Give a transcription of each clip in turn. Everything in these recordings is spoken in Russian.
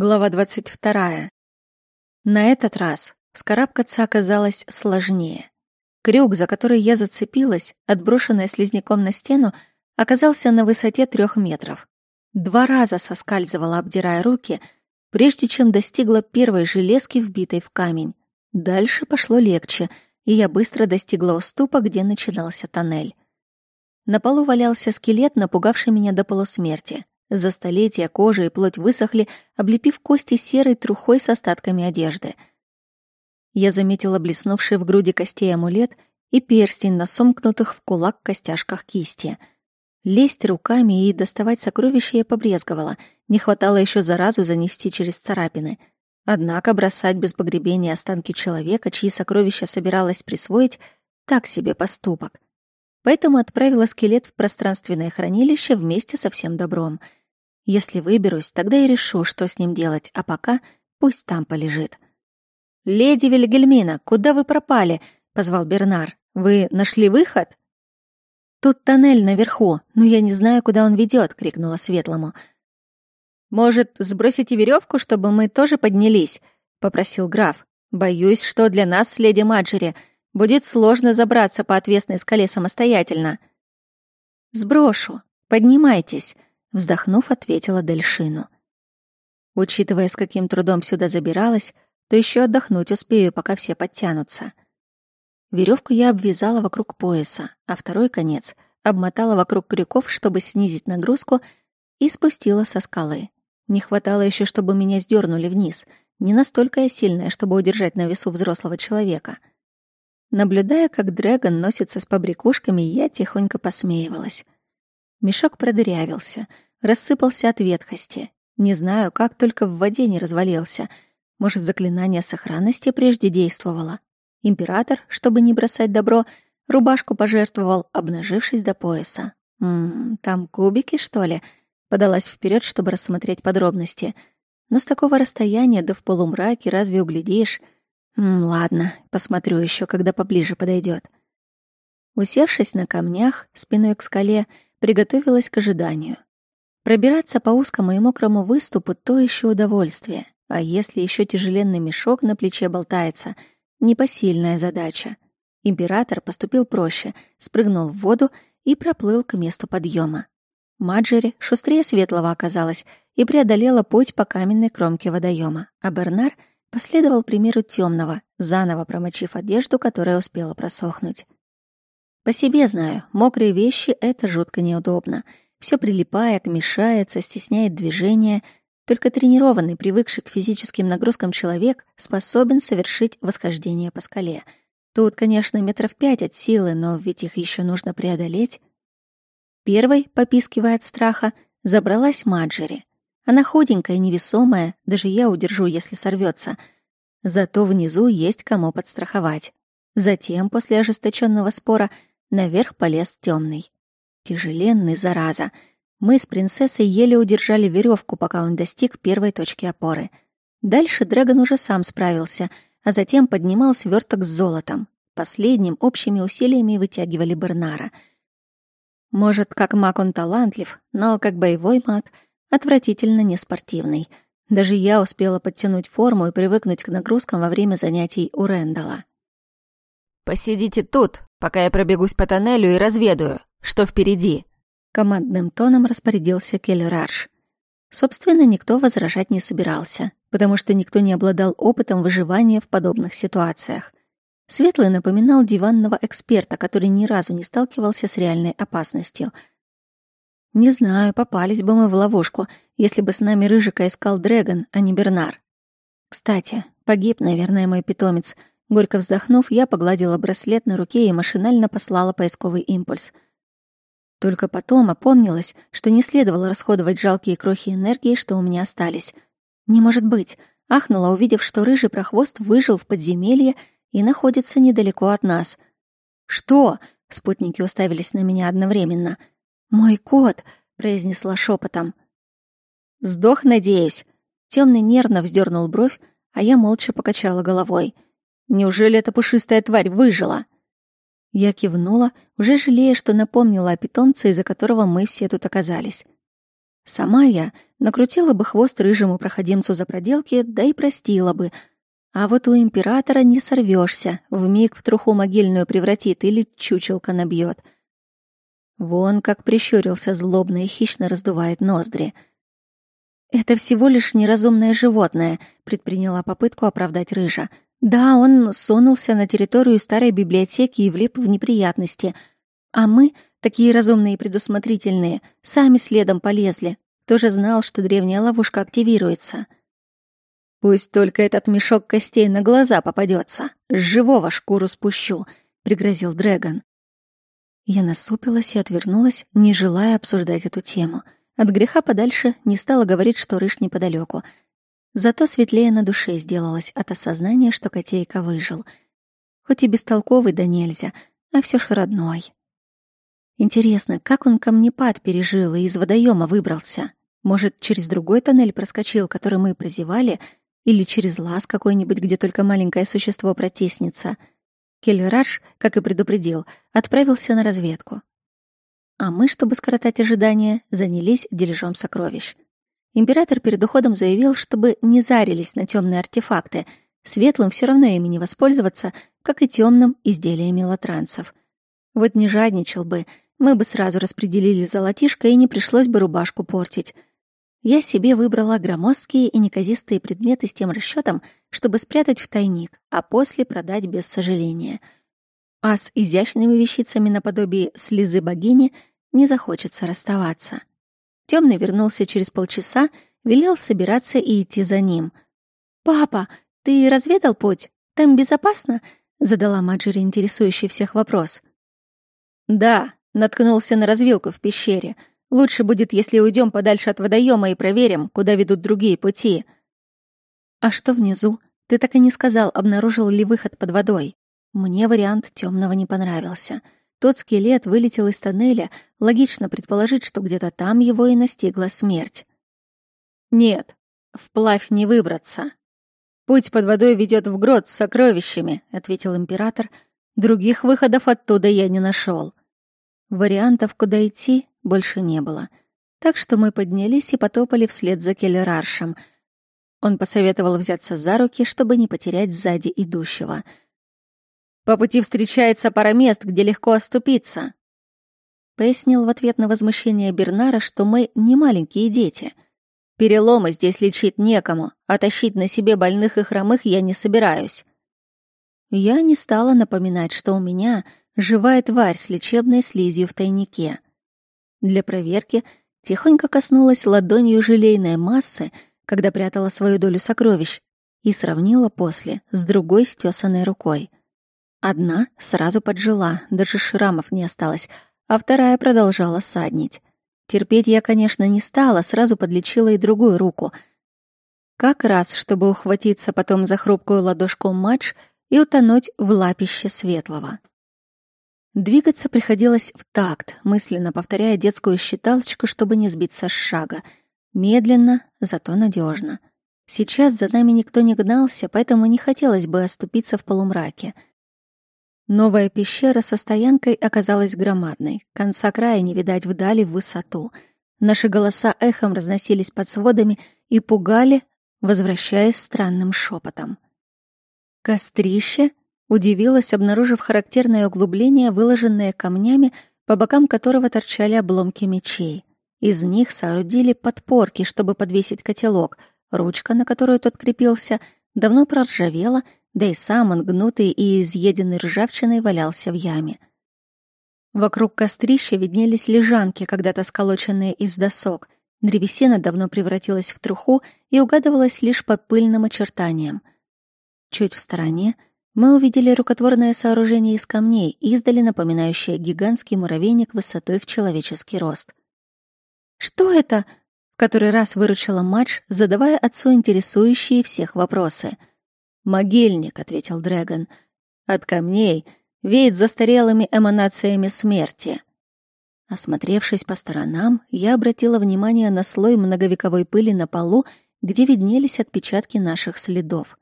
Глава 22. На этот раз вскарабкаться оказалось сложнее. Крюк, за который я зацепилась, отброшенная слизняком на стену, оказался на высоте трех метров. Два раза соскальзывала, обдирая руки, прежде чем достигла первой железки, вбитой в камень. Дальше пошло легче, и я быстро достигла уступа, где начинался тоннель. На полу валялся скелет, напугавший меня до полусмерти. За столетия кожа и плоть высохли, облепив кости серой трухой с остатками одежды. Я заметила блеснувший в груди костей амулет и перстень на сомкнутых в кулак костяшках кисти. Лезть руками и доставать сокровища я побрезговала. Не хватало еще заразу занести через царапины. Однако бросать без погребения останки человека, чьи сокровища собиралась присвоить, так себе поступок. Поэтому отправила скелет в пространственное хранилище вместе со всем добром — если выберусь, тогда и решу, что с ним делать, а пока пусть там полежит. «Леди Вильгельмина, куда вы пропали?» — позвал Бернар. «Вы нашли выход?» «Тут тоннель наверху, но я не знаю, куда он ведет, крикнула Светлому. «Может, сбросите веревку, чтобы мы тоже поднялись?» — попросил граф. «Боюсь, что для нас леди Маджери будет сложно забраться по отвесной скале самостоятельно». «Сброшу. Поднимайтесь», Вздохнув, ответила Дельшину. Учитывая, с каким трудом сюда забиралась, то еще отдохнуть успею, пока все подтянутся. Веревку я обвязала вокруг пояса, а второй конец обмотала вокруг крюков, чтобы снизить нагрузку, и спустила со скалы. Не хватало еще, чтобы меня сдернули вниз. Не настолько я сильная, чтобы удержать на весу взрослого человека. Наблюдая, как Дрэгон носится с побрякушками, я тихонько посмеивалась. Мешок продырявился, рассыпался от ветхости. Не знаю, как только в воде не развалился. Может, заклинание сохранности прежде действовало. Император, чтобы не бросать добро, рубашку пожертвовал, обнажившись до пояса. «Ммм, там кубики, что ли?» Подалась вперед, чтобы рассмотреть подробности. Но с такого расстояния, да в полумраке, разве углядишь? М ладно, посмотрю еще, когда поближе подойдет. Усевшись на камнях, спиной к скале, приготовилась к ожиданию. Пробираться по узкому и мокрому выступу — то еще удовольствие. А если еще тяжеленный мешок на плече болтается — непосильная задача. Император поступил проще, спрыгнул в воду и проплыл к месту подъема. Маджери шустрее светлого оказалась и преодолела путь по каменной кромке водоема, а Бернар последовал примеру темного, заново промочив одежду, которая успела просохнуть. По себе знаю, мокрые вещи — это жутко неудобно. Все прилипает, мешается, стесняет движение. Только тренированный, привыкший к физическим нагрузкам человек способен совершить восхождение по скале. Тут, конечно, метров пять от силы, но ведь их еще нужно преодолеть. Первой, попискивая от страха, забралась Маджери. Она худенькая, невесомая, даже я удержу, если сорвется. Зато внизу есть кому подстраховать. Затем, после ожесточенного спора, Наверх полез темный. Тяжеленный, зараза. Мы с принцессой еле удержали веревку, пока он достиг первой точки опоры. Дальше Дрэгон уже сам справился, а затем поднимал сверток с золотом. Последним общими усилиями вытягивали Бернара. Может, как маг он талантлив, но как боевой маг отвратительно неспортивный. Даже я успела подтянуть форму и привыкнуть к нагрузкам во время занятий у Рэндала. «Посидите тут, пока я пробегусь по тоннелю и разведаю, что впереди», — командным тоном распорядился Келлерарш. Собственно, никто возражать не собирался, потому что никто не обладал опытом выживания в подобных ситуациях. Светлый напоминал диванного эксперта, который ни разу не сталкивался с реальной опасностью. Не знаю, попались бы мы в ловушку, если бы с нами Рыжика искал Дрэгон, а не Бернар. Кстати, погиб, наверное, мой питомец — Горько вздохнув, я погладила браслет на руке и машинально послала поисковый импульс. Только потом опомнилась, что не следовало расходовать жалкие крохи энергии, что у меня остались. «Не может быть!» — ахнула, увидев, что рыжий прохвост выжил в подземелье и находится недалеко от нас. «Что?» — спутники уставились на меня одновременно. «Мой кот!» — произнесла шепотом. «Сдох, надеюсь!» Темный нервно вздернул бровь, а я молча покачала головой — Неужели эта пушистая тварь выжила? Я кивнула, уже жалея, что напомнила о питомце, из-за которого мы все тут оказались. Сама я накрутила бы хвост рыжему проходимцу за проделки, да и простила бы. А вот у императора не сорвешься, вмиг в труху могильную превратит или чучелка набьет. Вон как прищурился злобно и хищно раздувает ноздри. «Это всего лишь неразумное животное», — предприняла попытку оправдать рыжа. «Да, он сунулся на территорию старой библиотеки и влип в неприятности. А мы, такие разумные и предусмотрительные, сами следом полезли. Тоже знал, что древняя ловушка активируется». «Пусть только этот мешок костей на глаза попадется. Живого шкуру спущу», — пригрозил Дрэгон. Я насупилась и отвернулась, не желая обсуждать эту тему. От греха подальше не стала говорить, что рыж неподалеку. Зато светлее на душе сделалось от осознания, что котейка выжил. Хоть и бестолковый да нельзя, а все ж родной. Интересно, как он камнепад пережил и из водоема выбрался? Может, через другой тоннель проскочил, который мы прозевали, или через лаз какой-нибудь, где только маленькое существо протиснется — Келлераш, как и предупредил, отправился на разведку. А мы, чтобы скоротать ожидания, занялись дележом сокровищ. Император перед уходом заявил, чтобы не зарились на темные артефакты. Светлым все равно ими не воспользоваться, как и темным изделиями латранцев. Вот не жадничал бы, мы бы сразу распределили золотишко и не пришлось бы рубашку портить. Я себе выбрала громоздкие и неказистые предметы с тем расчетом, чтобы спрятать в тайник, а после продать без сожаления. А с изящными вещицами наподобие слезы богини не захочется расставаться. Темный вернулся через полчаса, велел собираться и идти за ним. «Папа, ты разведал путь? Там безопасно?» — задала Маджери интересующий всех вопрос. «Да», — наткнулся на развилку в пещере — Лучше будет, если уйдем подальше от водоема и проверим, куда ведут другие пути. А что внизу? Ты так и не сказал, обнаружил ли выход под водой. Мне вариант темного не понравился. Тот скелет вылетел из тоннеля, логично предположить, что где-то там его и настигла смерть. Нет, вплавь не выбраться. Путь под водой ведет в грот с сокровищами, ответил император. Других выходов оттуда я не нашел. Вариантов, куда идти, больше не было. Так что мы поднялись и потопали вслед за Келлераршем. Он посоветовал взяться за руки, чтобы не потерять сзади идущего. «По пути встречается пара мест, где легко оступиться», пояснил в ответ на возмущение Бернара, что мы не маленькие дети. Переломы здесь лечить некому, а тащить на себе больных и хромых я не собираюсь. Я не стала напоминать, что у меня живая тварь с лечебной слизью в тайнике. Для проверки тихонько коснулась ладонью желейной массы, когда прятала свою долю сокровищ, и сравнила после с другой стесанной рукой. Одна сразу поджила, даже шрамов не осталось, а вторая продолжала саднить. Терпеть я, конечно, не стала, сразу подлечила и другую руку. Как раз, чтобы ухватиться потом за хрупкую ладошку матч и утонуть в лапище светлого. Двигаться приходилось в такт, мысленно повторяя детскую считалочку, чтобы не сбиться с шага. Медленно, зато надежно. Сейчас за нами никто не гнался, поэтому не хотелось бы оступиться в полумраке. Новая пещера со стоянкой оказалась громадной. Конца края не видать вдали в высоту. Наши голоса эхом разносились под сводами и пугали, возвращаясь странным шепотом. Кострище Удивилась, обнаружив характерное углубление, выложенное камнями, по бокам которого торчали обломки мечей. Из них соорудили подпорки, чтобы подвесить котелок. Ручка, на которую тот крепился, давно проржавела, да и сам он, гнутый и изъеденный ржавчиной, валялся в яме. Вокруг кострища виднелись лежанки, когда-то сколоченные из досок. Древесина давно превратилась в труху и угадывалась лишь по пыльным очертаниям. Чуть в стороне — мы увидели рукотворное сооружение из камней, издали напоминающее гигантский муравейник высотой в человеческий рост. «Что это?» — в который раз выручила Мадж, задавая отцу интересующие всех вопросы. «Могильник», — ответил Дрэгон. «От камней веет застарелыми эманациями смерти». Осмотревшись по сторонам, я обратила внимание на слой многовековой пыли на полу, где виднелись отпечатки наших следов.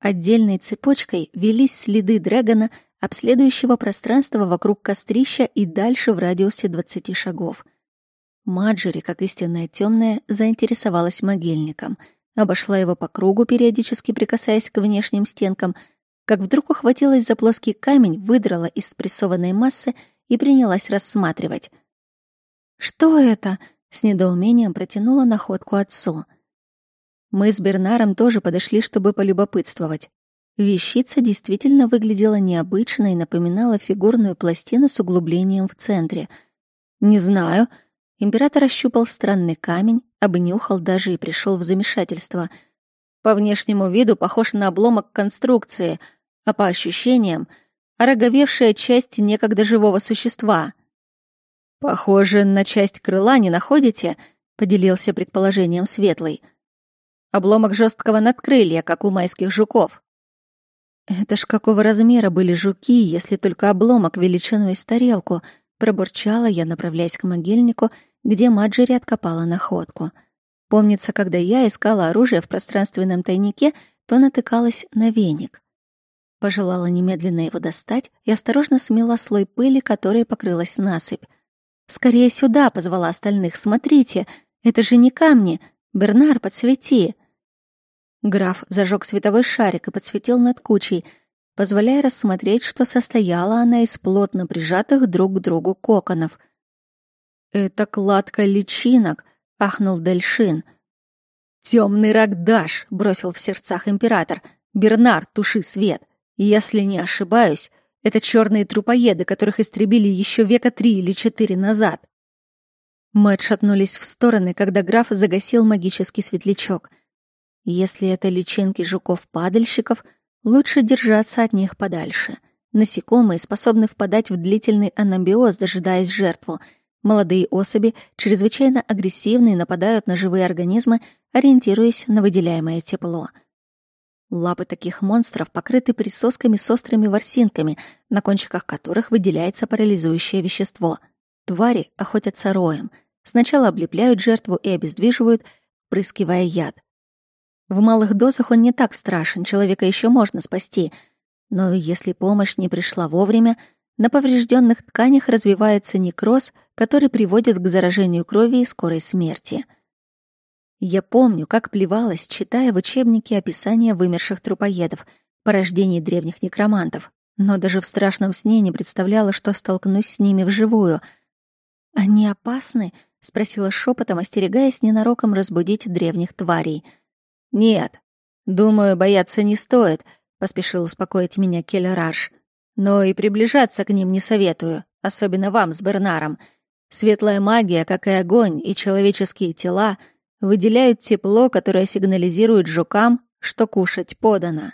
Отдельной цепочкой велись следы Дрэгона, обследующего пространство вокруг кострища и дальше в радиусе 20 шагов. Маджери, как истинная темная, заинтересовалась могильником, обошла его по кругу, периодически прикасаясь к внешним стенкам, как вдруг ухватилась за плоский камень, выдрала из спрессованной массы и принялась рассматривать. «Что это?» — с недоумением протянула находку отцу. Мы с Бернаром тоже подошли, чтобы полюбопытствовать. Вещица действительно выглядела необычно и напоминала фигурную пластину с углублением в центре. «Не знаю», Император ощупал странный камень, обнюхал даже и пришел в замешательство. По внешнему виду похож на обломок конструкции, а по ощущениям — ороговевшая часть некогда живого существа. «Похоже на часть крыла, не находите?» — поделился предположением Светлый. «Обломок жесткого надкрылья, как у майских жуков». «Это ж какого размера были жуки, если только обломок величиной с тарелку?» Пробурчала я, направляясь к могильнику, где Маджери откопала находку. Помнится, когда я искала оружие в пространственном тайнике, то натыкалась на веник. Пожелала немедленно его достать и осторожно смела слой пыли, которой покрылась насыпь. «Скорее сюда!» — позвала остальных. «Смотрите, это же не камни! Бернар, подсвети!» Граф зажег световой шарик и подсветил над кучей — позволяя рассмотреть, что состояла она из плотно прижатых друг к другу коконов. «Это кладка личинок», — ахнул Дельшин. «Темный Рагдаш», — бросил в сердцах император. «Бернар, туши свет. Если не ошибаюсь, это черные трупоеды, которых истребили еще века три или четыре назад». Мы отшатнулись в стороны, когда граф загасил магический светлячок. Если это личинки жуков-падальщиков — Лучше держаться от них подальше. Насекомые способны впадать в длительный анабиоз, дожидаясь жертву. Молодые особи чрезвычайно агрессивны и нападают на живые организмы, ориентируясь на выделяемое тепло. Лапы таких монстров покрыты присосками с острыми ворсинками, на кончиках которых выделяется парализующее вещество. Твари охотятся роем. Сначала облепляют жертву и обездвиживают, прыскивая яд. В малых дозах он не так страшен, человека еще можно спасти. Но если помощь не пришла вовремя, на поврежденных тканях развивается некроз, который приводит к заражению крови и скорой смерти. Я помню, как плевалась, читая в учебнике описания вымерших трупоедов, порождений древних некромантов, но даже в страшном сне не представляла, что столкнусь с ними вживую. «Они опасны?» — спросила шепотом, остерегаясь ненароком разбудить древних тварей — «Нет, думаю, бояться не стоит», — поспешил успокоить меня Келлераш. «Но и приближаться к ним не советую, особенно вам с Бернаром. Светлая магия, как и огонь и человеческие тела, выделяют тепло, которое сигнализирует жукам, что кушать подано».